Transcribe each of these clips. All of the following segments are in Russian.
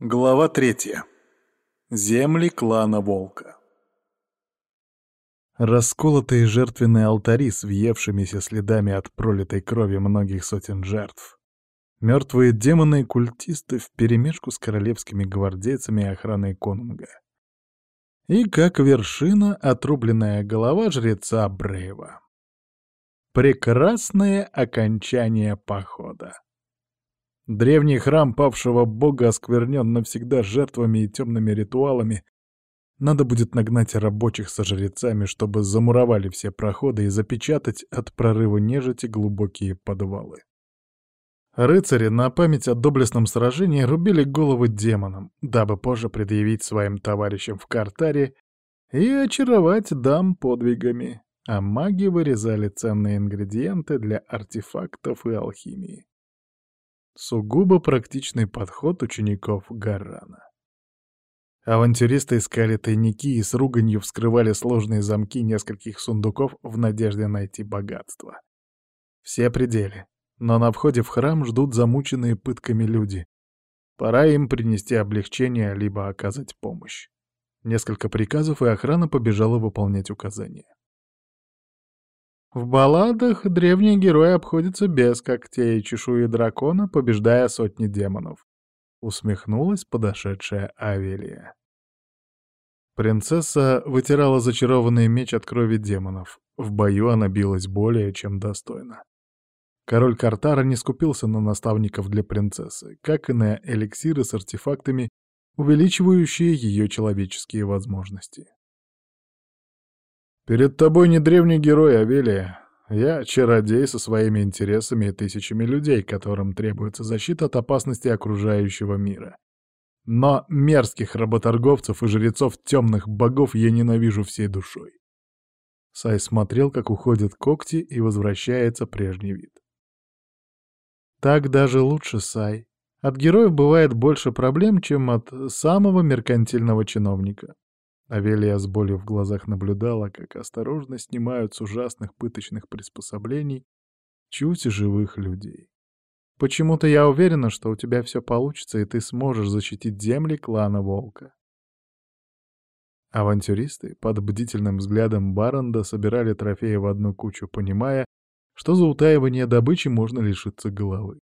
Глава третья. Земли клана Волка. Расколотые жертвенные алтари с въевшимися следами от пролитой крови многих сотен жертв. Мертвые демоны и культисты вперемешку с королевскими гвардейцами и охраной конунга. И, как вершина, отрубленная голова жреца Брейва. Прекрасное окончание похода. Древний храм павшего бога осквернен навсегда жертвами и темными ритуалами. Надо будет нагнать рабочих со жрецами, чтобы замуровали все проходы и запечатать от прорыва нежити глубокие подвалы. Рыцари на память о доблестном сражении рубили головы демонам, дабы позже предъявить своим товарищам в Картаре и очаровать дам подвигами, а маги вырезали ценные ингредиенты для артефактов и алхимии. Сугубо практичный подход учеников Гарана. Авантюристы искали тайники и с руганью вскрывали сложные замки нескольких сундуков в надежде найти богатство. Все пределы, но на входе в храм ждут замученные пытками люди. Пора им принести облегчение, либо оказать помощь. Несколько приказов, и охрана побежала выполнять указания. В балладах древние герои обходятся без когтей и чешуи дракона, побеждая сотни демонов. Усмехнулась подошедшая Авелия. Принцесса вытирала зачарованный меч от крови демонов. В бою она билась более чем достойно. Король Картара не скупился на наставников для принцессы, как и на эликсиры с артефактами, увеличивающие ее человеческие возможности. Перед тобой не древний герой, Авелия. Я чародей со своими интересами и тысячами людей, которым требуется защита от опасности окружающего мира. Но мерзких работорговцев и жрецов темных богов я ненавижу всей душой. Сай смотрел, как уходят когти, и возвращается прежний вид. Так даже лучше, Сай. От героев бывает больше проблем, чем от самого меркантильного чиновника. Авелия с болью в глазах наблюдала, как осторожно снимают с ужасных пыточных приспособлений чуть живых людей. «Почему-то я уверена, что у тебя все получится, и ты сможешь защитить земли клана Волка». Авантюристы под бдительным взглядом Баронда собирали трофеи в одну кучу, понимая, что за утаивание добычи можно лишиться головы.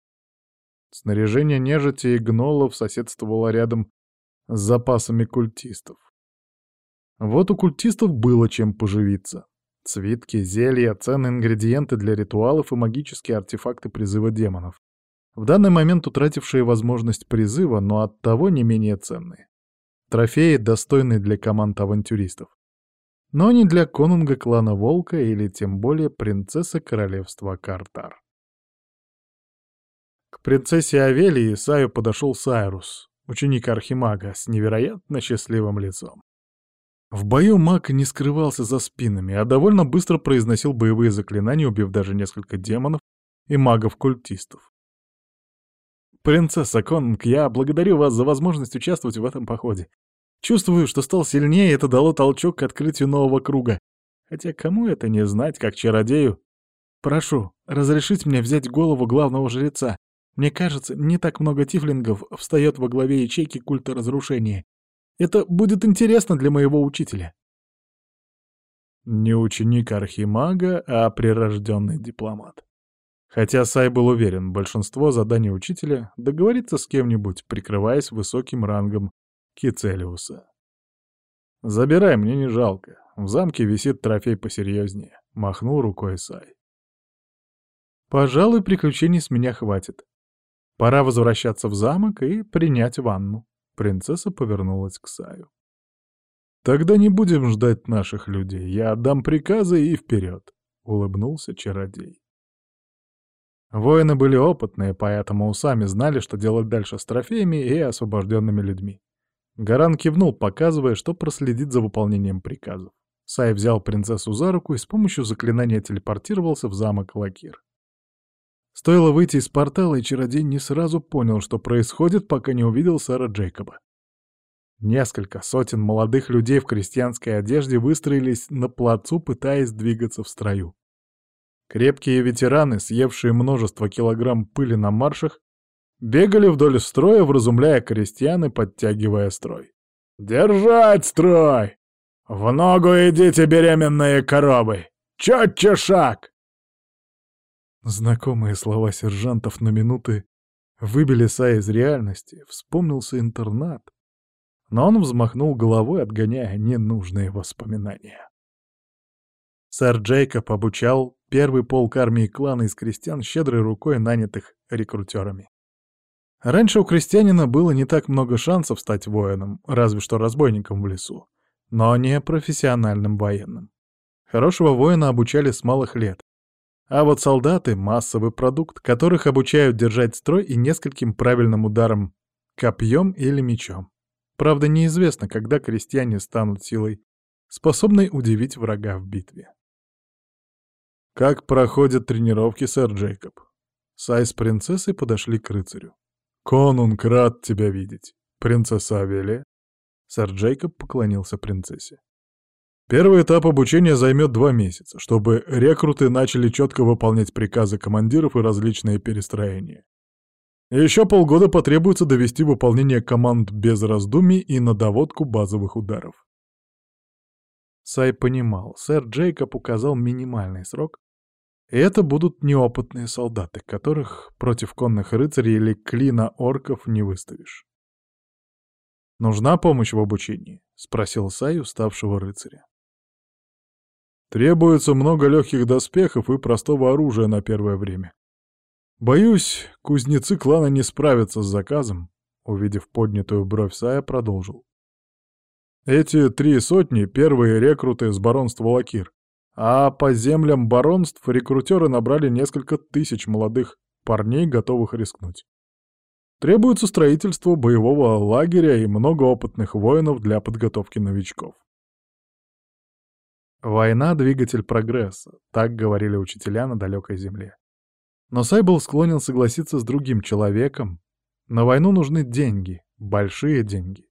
Снаряжение нежити и гнолов соседствовало рядом с запасами культистов. Вот у культистов было чем поживиться. Цвитки, зелья, ценные ингредиенты для ритуалов и магические артефакты призыва демонов. В данный момент утратившие возможность призыва, но оттого не менее ценные. Трофеи, достойные для команд авантюристов. Но не для конунга клана Волка или тем более принцессы королевства Картар. К принцессе Авелии Саю подошел Сайрус, ученик Архимага, с невероятно счастливым лицом. В бою маг не скрывался за спинами, а довольно быстро произносил боевые заклинания, убив даже несколько демонов и магов-культистов. «Принцесса Конг, я благодарю вас за возможность участвовать в этом походе. Чувствую, что стал сильнее, это дало толчок к открытию нового круга. Хотя кому это не знать, как чародею? Прошу, разрешить мне взять голову главного жреца. Мне кажется, не так много тифлингов встает во главе ячейки культа разрушения. Это будет интересно для моего учителя. Не ученик архимага, а прирожденный дипломат. Хотя Сай был уверен, большинство заданий учителя — договориться с кем-нибудь, прикрываясь высоким рангом Кицелиуса. «Забирай, мне не жалко. В замке висит трофей посерьезнее», — махнул рукой Сай. «Пожалуй, приключений с меня хватит. Пора возвращаться в замок и принять ванну». Принцесса повернулась к Саю. «Тогда не будем ждать наших людей. Я отдам приказы и вперед», — улыбнулся чародей. Воины были опытные, поэтому сами знали, что делать дальше с трофеями и освобожденными людьми. Гаран кивнул, показывая, что проследит за выполнением приказов. Сай взял принцессу за руку и с помощью заклинания телепортировался в замок Лакир. Стоило выйти из портала, и чародей не сразу понял, что происходит, пока не увидел сэра Джейкоба. Несколько сотен молодых людей в крестьянской одежде выстроились на плацу, пытаясь двигаться в строю. Крепкие ветераны, съевшие множество килограмм пыли на маршах, бегали вдоль строя, вразумляя крестьян и подтягивая строй. «Держать строй! В ногу идите, беременные коровы! Четче шаг!» Знакомые слова сержантов на минуты выбили Са из реальности, вспомнился интернат, но он взмахнул головой, отгоняя ненужные воспоминания. Сэр Джейкоб обучал первый полк армии клана из крестьян щедрой рукой нанятых рекрутерами. Раньше у крестьянина было не так много шансов стать воином, разве что разбойником в лесу, но не профессиональным военным. Хорошего воина обучали с малых лет. А вот солдаты — массовый продукт, которых обучают держать строй и нескольким правильным ударом копьем или мечом. Правда, неизвестно, когда крестьяне станут силой, способной удивить врага в битве. «Как проходят тренировки, сэр Джейкоб?» Сай с принцессой подошли к рыцарю. «Конунг рад тебя видеть. Принцесса Авелия?» Сэр Джейкоб поклонился принцессе. «Первый этап обучения займет два месяца, чтобы рекруты начали четко выполнять приказы командиров и различные перестроения. Еще полгода потребуется довести выполнение команд без раздумий и на доводку базовых ударов. Сай понимал, сэр Джейкоб указал минимальный срок, и это будут неопытные солдаты, которых против конных рыцарей или клина орков не выставишь. «Нужна помощь в обучении?» — спросил Сай уставшего рыцаря. «Требуется много легких доспехов и простого оружия на первое время. Боюсь, кузнецы клана не справятся с заказом», — увидев поднятую бровь Сая, продолжил. Эти три сотни — первые рекруты с баронства Лакир. А по землям баронств рекрутеры набрали несколько тысяч молодых парней, готовых рискнуть. Требуется строительство боевого лагеря и много опытных воинов для подготовки новичков. Война — двигатель прогресса, так говорили учителя на далекой земле. Но Сай был склонен согласиться с другим человеком. На войну нужны деньги, большие деньги.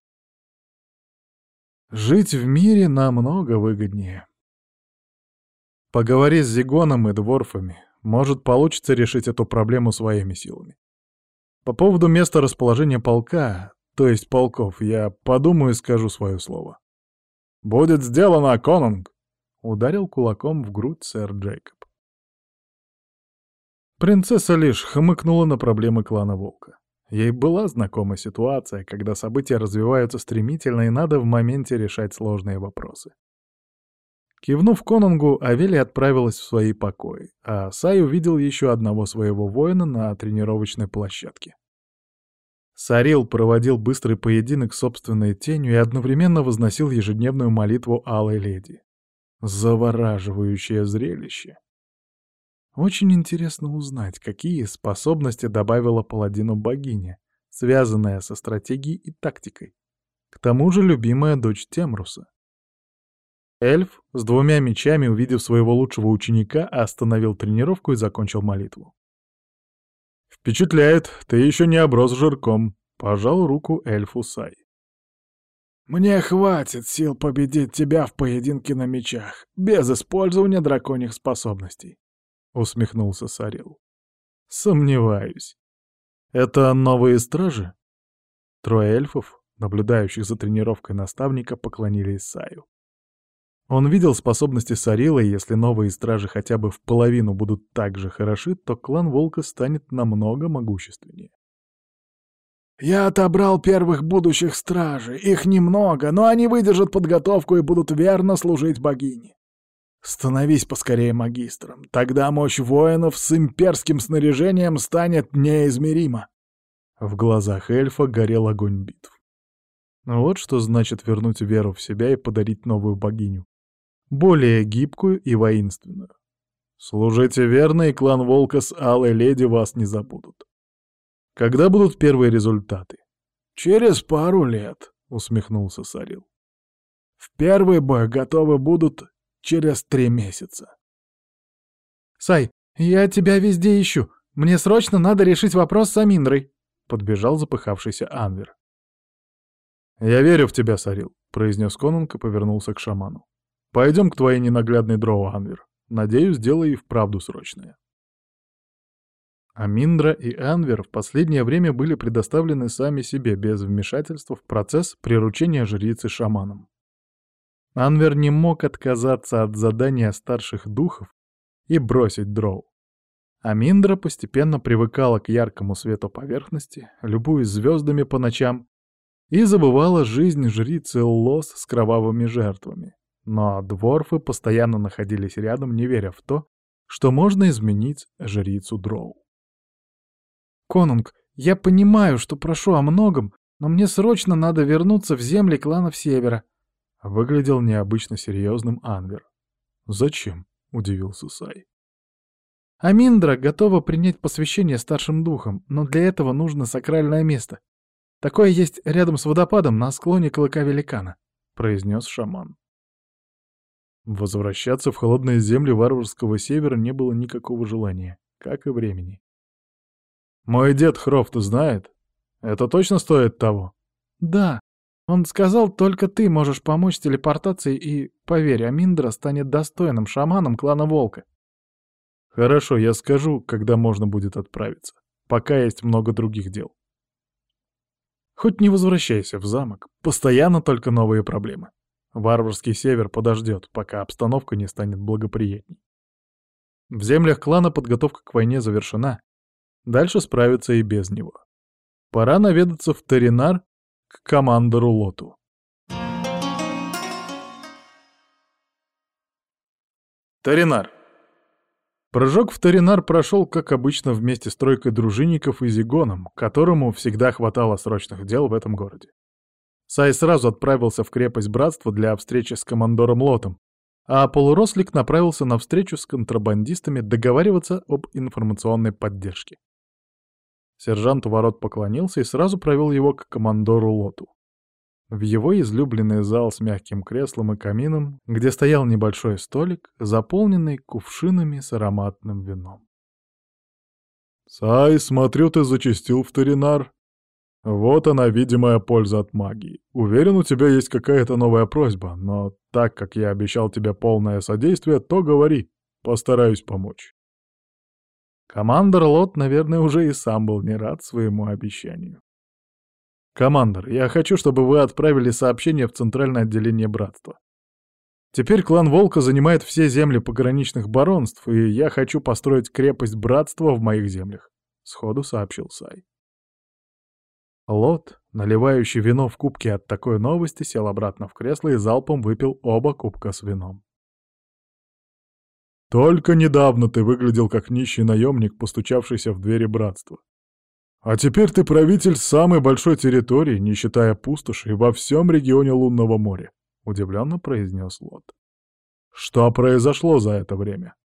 Жить в мире намного выгоднее. Поговори с Зигоном и Дворфами. Может, получится решить эту проблему своими силами. По поводу места расположения полка, то есть полков, я подумаю и скажу свое слово. «Будет сделано, Конунг!» — ударил кулаком в грудь сэр Джейкоб. Принцесса лишь хмыкнула на проблемы клана Волка. Ей была знакома ситуация, когда события развиваются стремительно и надо в моменте решать сложные вопросы. Кивнув Конунгу, Авели отправилась в свои покои, а Сай увидел еще одного своего воина на тренировочной площадке. Сарил проводил быстрый поединок собственной тенью и одновременно возносил ежедневную молитву Алой Леди. Завораживающее зрелище. Очень интересно узнать, какие способности добавила паладину богиня, связанная со стратегией и тактикой. К тому же любимая дочь Темруса. Эльф с двумя мечами, увидев своего лучшего ученика, остановил тренировку и закончил молитву. «Впечатляет, ты еще не оброс жирком», — пожал руку эльфу Сай. «Мне хватит сил победить тебя в поединке на мечах, без использования драконьих способностей», — усмехнулся Сарил. «Сомневаюсь. Это новые стражи?» Трое эльфов, наблюдающих за тренировкой наставника, поклонились Саю. Он видел способности Сарила, и если новые стражи хотя бы в половину будут так же хороши, то клан Волка станет намного могущественнее. «Я отобрал первых будущих стражей. Их немного, но они выдержат подготовку и будут верно служить богине. Становись поскорее магистром, тогда мощь воинов с имперским снаряжением станет неизмерима. В глазах эльфа горел огонь битв. Вот что значит вернуть веру в себя и подарить новую богиню. Более гибкую и воинственную. Служите верно, и клан Волка с Алой Леди вас не забудут. Когда будут первые результаты? Через пару лет, усмехнулся Сарил. В первый бой готовы будут через три месяца. «Сай, я тебя везде ищу. Мне срочно надо решить вопрос с Аминдрой», — подбежал запыхавшийся Анвер. «Я верю в тебя, Сарил», — произнес Конунг и повернулся к шаману. «Пойдем к твоей ненаглядной дроу, Анвер. Надеюсь, дело и вправду срочное». Аминдра и Анвер в последнее время были предоставлены сами себе без вмешательства в процесс приручения жрицы шаманом. Анвер не мог отказаться от задания старших духов и бросить дроу. Аминдра постепенно привыкала к яркому свету поверхности, любуясь звездами по ночам, и забывала жизнь жрицы Лос с кровавыми жертвами. Но дворфы постоянно находились рядом, не веря в то, что можно изменить жрицу Дроу. «Конунг, я понимаю, что прошу о многом, но мне срочно надо вернуться в земли кланов Севера», — выглядел необычно серьезным Анвер. «Зачем?» — удивился Сай. «Аминдра готова принять посвящение старшим духам, но для этого нужно сакральное место. Такое есть рядом с водопадом на склоне клыка великана», — произнес шаман. Возвращаться в холодные земли варварского севера не было никакого желания, как и времени. «Мой дед Хрофт знает? Это точно стоит того?» «Да. Он сказал, только ты можешь помочь телепортации, и, поверь, Аминдра станет достойным шаманом клана Волка». «Хорошо, я скажу, когда можно будет отправиться. Пока есть много других дел». Хоть не возвращайся в замок, постоянно только новые проблемы. Варварский север подождет, пока обстановка не станет благоприятней. В землях клана подготовка к войне завершена. Дальше справиться и без него. Пора наведаться в Таринар к командору Лоту. Таринар. Прыжок в Таринар прошел, как обычно, вместе с тройкой дружинников и Зигоном, которому всегда хватало срочных дел в этом городе. Сай сразу отправился в крепость Братства для встречи с командором Лотом, а полурослик направился на встречу с контрабандистами договариваться об информационной поддержке. Сержант у ворот поклонился и сразу провел его к командору Лоту. В его излюбленный зал с мягким креслом и камином, где стоял небольшой столик, заполненный кувшинами с ароматным вином. «Сай, смотрю, ты зачастил в Таринар», вот она, видимая польза от магии. Уверен, у тебя есть какая-то новая просьба, но так как я обещал тебе полное содействие, то говори, постараюсь помочь. Командор Лот, наверное, уже и сам был не рад своему обещанию. «Командор, я хочу, чтобы вы отправили сообщение в Центральное отделение Братства. Теперь клан Волка занимает все земли пограничных баронств, и я хочу построить крепость Братства в моих землях», — сходу сообщил Сай. Лот, наливающий вино в кубки от такой новости, сел обратно в кресло и залпом выпил оба кубка с вином. «Только недавно ты выглядел как нищий наемник, постучавшийся в двери братства. А теперь ты правитель самой большой территории, не считая пустоши, во всем регионе Лунного моря», — удивленно произнес Лот. «Что произошло за это время?»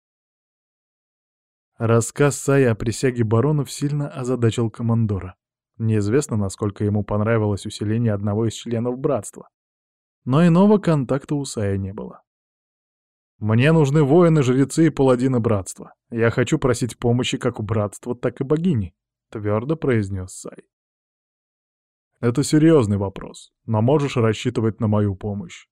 Рассказ Сая о присяге баронов сильно озадачил командора. Неизвестно, насколько ему понравилось усиление одного из членов братства. Но иного контакта у Сая не было. «Мне нужны воины, жрецы и паладины братства. Я хочу просить помощи как у братства, так и богини», — твердо произнес Сай. «Это серьезный вопрос, но можешь рассчитывать на мою помощь.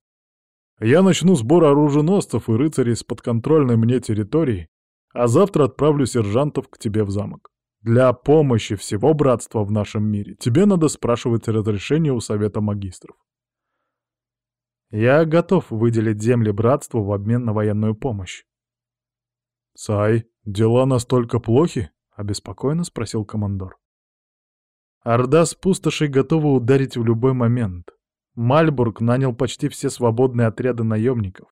Я начну сбор оруженосцев и рыцарей с подконтрольной мне территории, а завтра отправлю сержантов к тебе в замок. Для помощи всего братства в нашем мире тебе надо спрашивать разрешение у Совета Магистров. Я готов выделить земли братству в обмен на военную помощь. «Сай, дела настолько плохи?» — обеспокоенно спросил командор. Орда с пустошей готова ударить в любой момент. Мальбург нанял почти все свободные отряды наемников.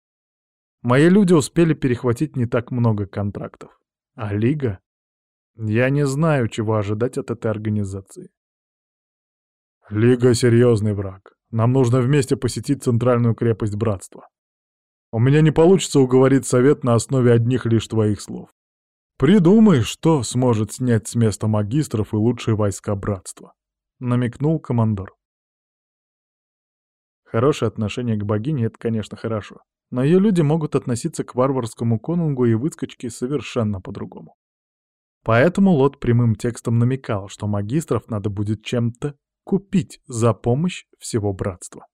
Мои люди успели перехватить не так много контрактов. А Лига я не знаю, чего ожидать от этой организации. Лига — серьезный враг. Нам нужно вместе посетить центральную крепость Братства. У меня не получится уговорить совет на основе одних лишь твоих слов. Придумай, что сможет снять с места магистров и лучшие войска Братства», — намекнул командор. Хорошее отношение к богине — это, конечно, хорошо, но ее люди могут относиться к варварскому конунгу и выскочке совершенно по-другому. Поэтому Лот прямым текстом намекал, что магистров надо будет чем-то купить за помощь всего братства.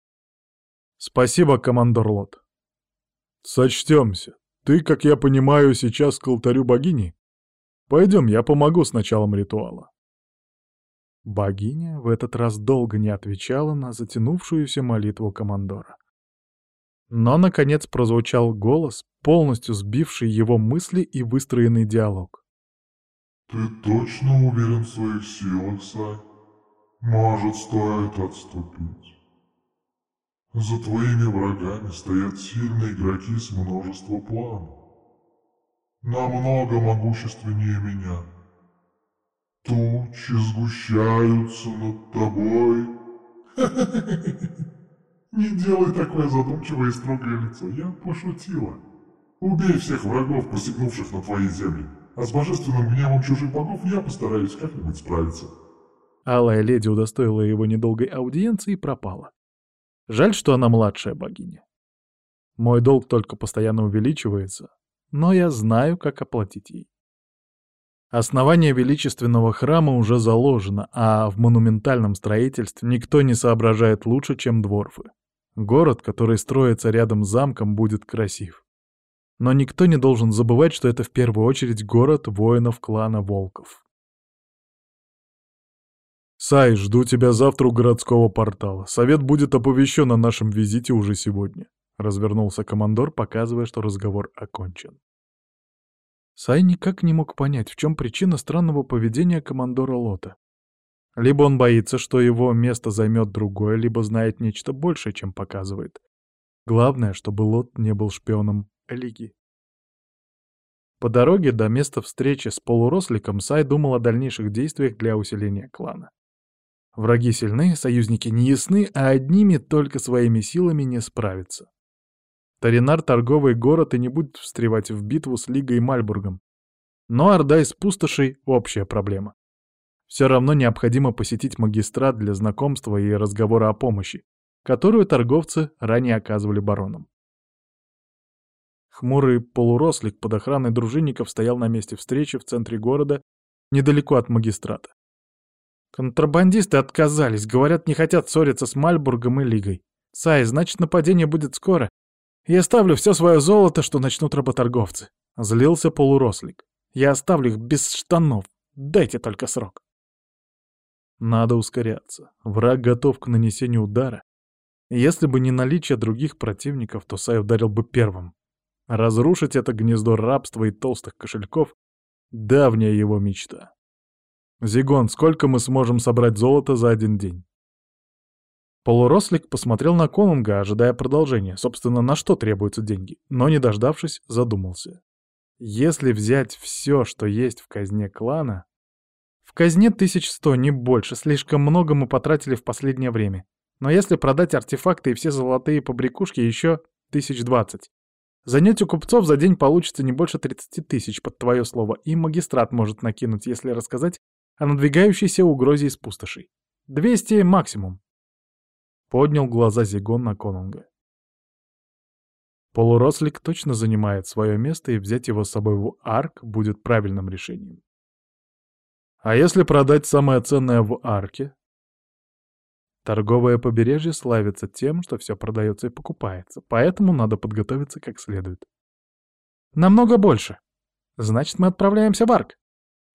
«Спасибо, командор Лот». «Сочтемся. Ты, как я понимаю, сейчас к алтарю богини?» Пойдем, я помогу с началом ритуала. Богиня в этот раз долго не отвечала на затянувшуюся молитву командора. Но, наконец, прозвучал голос, полностью сбивший его мысли и выстроенный диалог. «Ты точно уверен в своих силах, Сай? Может, стоит отступить? За твоими врагами стоят сильные игроки с множества планов. Намного могущественнее меня. Тучи сгущаются над тобой. Не делай такое задумчивое и строгое лицо, я пошутила. Убей всех врагов, посягнувших на твои земли, а с божественным гневом чужих богов я постараюсь как-нибудь справиться. Алая леди удостоила его недолгой аудиенции и пропала. Жаль, что она младшая богиня. Мой долг только постоянно увеличивается, но я знаю, как оплатить ей. Основание величественного храма уже заложено, а в монументальном строительстве никто не соображает лучше, чем дворфы. Город, который строится рядом с замком, будет красив. Но никто не должен забывать, что это в первую очередь город воинов клана Волков. «Сай, жду тебя завтра у городского портала. Совет будет оповещен о нашем визите уже сегодня», — развернулся командор, показывая, что разговор окончен. Сай никак не мог понять, в чем причина странного поведения командора Лота. Либо он боится, что его место займет другое, либо знает нечто большее, чем показывает. Главное, чтобы Лот не был шпионом Лиги. По дороге до места встречи с полуросликом Сай думал о дальнейших действиях для усиления клана. Враги сильны, союзники неясны, а одними только своими силами не справиться. Таринар — торговый город и не будет встревать в битву с Лигой и Мальбургом. Но Орда из пустошей — общая проблема. Все равно необходимо посетить магистрат для знакомства и разговора о помощи, которую торговцы ранее оказывали баронам. Хмурый полурослик под охраной дружинников стоял на месте встречи в центре города, недалеко от магистрата. Контрабандисты отказались, говорят, не хотят ссориться с Мальбургом и Лигой. Сай, значит, нападение будет скоро. Я оставлю все свое золото, что начнут работорговцы. Злился полурослик. Я оставлю их без штанов. Дайте только срок. Надо ускоряться. Враг готов к нанесению удара. Если бы не наличие других противников, то Сай ударил бы первым. Разрушить это гнездо рабства и толстых кошельков — давняя его мечта. «Зигон, сколько мы сможем собрать золота за один день?» Полурослик посмотрел на Конунга, ожидая продолжения, собственно, на что требуются деньги, но, не дождавшись, задумался. Если взять все, что есть в казне клана, в казне 1100, не больше, слишком много мы потратили в последнее время. Но если продать артефакты и все золотые побрякушки, еще 1020. Занять у купцов за день получится не больше 30 тысяч, под твое слово, и магистрат может накинуть, если рассказать о надвигающейся угрозе из пустошей. 200 максимум. Поднял глаза Зигон на Конунга. Полурослик точно занимает свое место, и взять его с собой в арк будет правильным решением. А если продать самое ценное в арке? Торговое побережье славится тем, что все продается и покупается, поэтому надо подготовиться как следует. Намного больше. Значит, мы отправляемся в арк.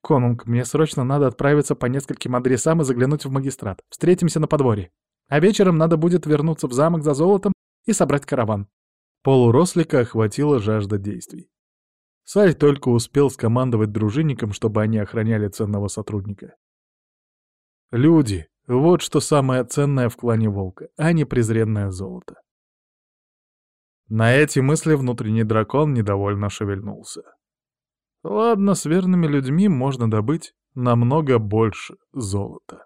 Конунг, мне срочно надо отправиться по нескольким адресам и заглянуть в магистрат. Встретимся на подворье. А вечером надо будет вернуться в замок за золотом и собрать караван. Полурослика охватила жажда действий. Сай только успел скомандовать дружинникам, чтобы они охраняли ценного сотрудника. Люди — вот что самое ценное в клане Волка, а не презренное золото. На эти мысли внутренний дракон недовольно шевельнулся. Ладно, с верными людьми можно добыть намного больше золота.